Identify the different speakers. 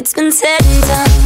Speaker 1: It's been said and done.